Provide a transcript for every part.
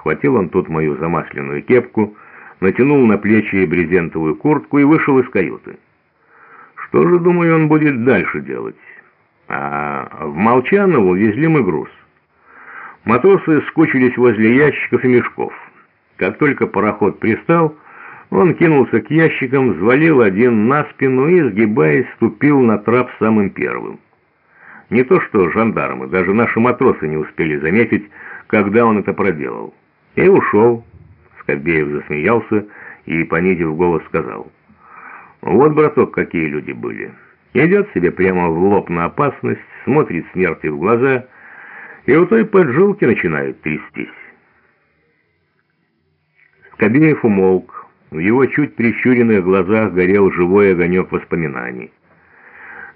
Схватил он тут мою замасленную кепку, натянул на плечи брезентовую куртку и вышел из каюты. Что же, думаю, он будет дальше делать? А в Молчанову везли мы груз. Матросы скучились возле ящиков и мешков. Как только пароход пристал, он кинулся к ящикам, взвалил один на спину и, сгибаясь, ступил на трап самым первым. Не то что жандармы, даже наши матросы не успели заметить, когда он это проделал. И ушел. Скобеев засмеялся и, понизив голос, сказал. «Вот, браток, какие люди были. Идет себе прямо в лоб на опасность, смотрит смерти в глаза, и у той поджилки начинают трястись». Скобеев умолк. В его чуть прищуренных глазах горел живой огонек воспоминаний.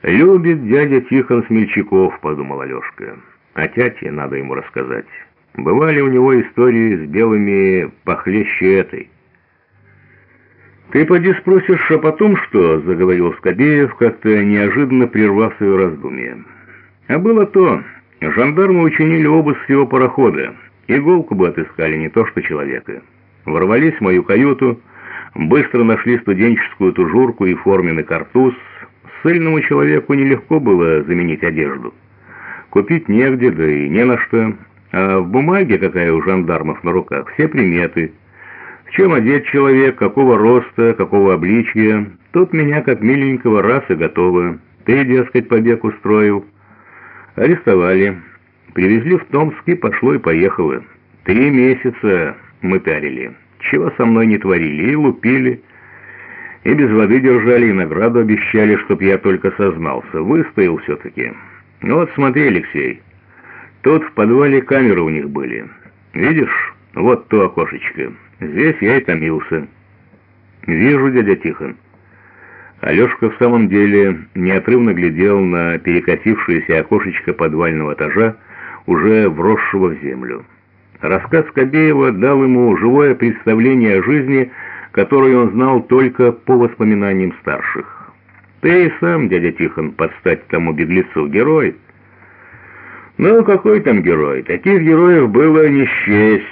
«Любит дядя Тихон Смельчаков», — подумал Алешка. «А тяте надо ему рассказать». Бывали у него истории с белыми похлеще этой. «Ты поди спросишь, а потом что?» — заговорил Скобеев, как-то неожиданно прервав свое раздумье. «А было то. Жандармы учинили обыск его парохода. Иголку бы отыскали, не то что человека. Ворвались в мою каюту, быстро нашли студенческую тужурку и форменный картуз. Сыльному человеку нелегко было заменить одежду. Купить негде, да и не на что». А в бумаге, какая у жандармов на руках, все приметы. В чем одет человек, какого роста, какого обличия. Тут меня как миленького раз и готово. Ты, дескать, побег устроил. Арестовали. Привезли в Томск и пошло и поехало. Три месяца мы тарили. Чего со мной не творили и лупили. И без воды держали, и награду обещали, чтоб я только сознался. Выстоял все-таки. Ну вот смотри, Алексей. Тут в подвале камеры у них были. Видишь, вот то окошечко. Здесь я и томился. Вижу, дядя Тихон. Алешка в самом деле неотрывно глядел на перекосившееся окошечко подвального этажа, уже вросшего в землю. Рассказ Кобеева дал ему живое представление о жизни, которую он знал только по воспоминаниям старших. «Ты и сам, дядя Тихон, подстать тому беглецу, герой». Ну, какой там герой? Таких героев было не счесть.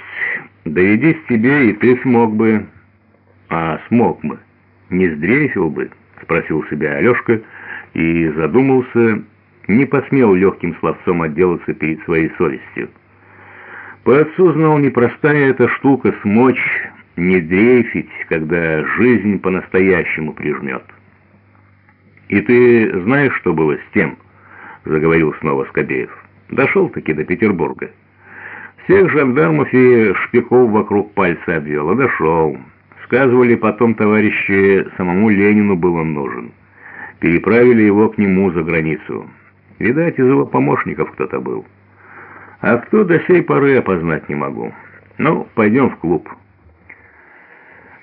Доведись тебе, и ты смог бы. А смог бы. Не сдрейфил бы, спросил себя Алешка и задумался, не посмел легким словцом отделаться перед своей совестью. По отцу знал, непростая эта штука смочь не дрейфить, когда жизнь по-настоящему прижмет. «И ты знаешь, что было с тем?» — заговорил снова Скобеев. Дошел-таки до Петербурга. Всех жандармов и шпиков вокруг пальца обвел, а дошел. Сказывали потом товарищи, самому Ленину был он нужен. Переправили его к нему за границу. Видать, из его помощников кто-то был. А кто до сей поры опознать не могу. Ну, пойдем в клуб.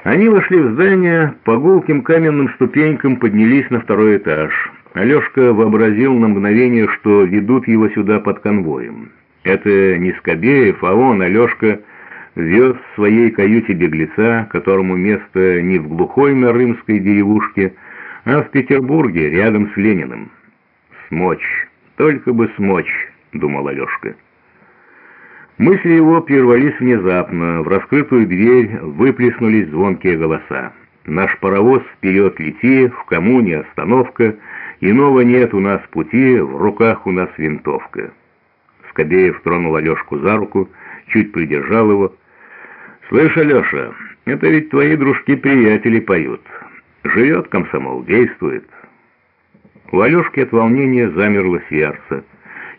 Они вошли в здание, по гулким каменным ступенькам поднялись на второй этаж. Алешка вообразил на мгновение, что ведут его сюда под конвоем. Это не Скобеев, а он, Алешка, вез в своей каюте беглеца, которому место не в глухой нарымской деревушке, а в Петербурге, рядом с Лениным. «Смочь, только бы смочь», — думал Алешка. Мысли его прервались внезапно, в раскрытую дверь выплеснулись звонкие голоса. «Наш паровоз вперед лети, в коммуне остановка», Иного нет у нас пути, в руках у нас винтовка. Скобеев тронул Алешку за руку, чуть придержал его. «Слышь, Алеша, это ведь твои дружки-приятели поют. Живет комсомол, действует». У Алешки от волнения замерло сердце.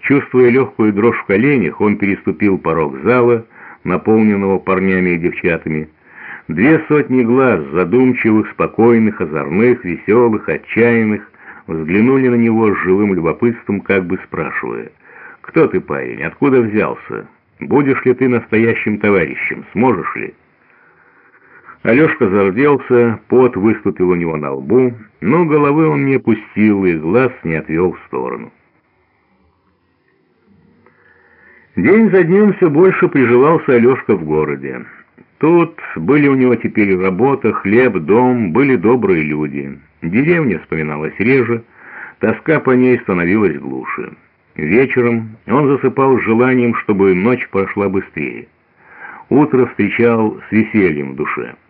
Чувствуя легкую дрожь в коленях, он переступил порог зала, наполненного парнями и девчатами. Две сотни глаз, задумчивых, спокойных, озорных, веселых, отчаянных, взглянули на него с живым любопытством, как бы спрашивая, «Кто ты, парень? Откуда взялся? Будешь ли ты настоящим товарищем? Сможешь ли?» Алешка зарделся, пот выступил у него на лбу, но головы он не опустил и глаз не отвел в сторону. День за днем все больше приживался Алешка в городе. Тут были у него теперь работа, хлеб, дом, были добрые люди. Деревня вспоминалась реже, тоска по ней становилась глуше. Вечером он засыпал с желанием, чтобы ночь прошла быстрее. утро встречал с весельем в душе.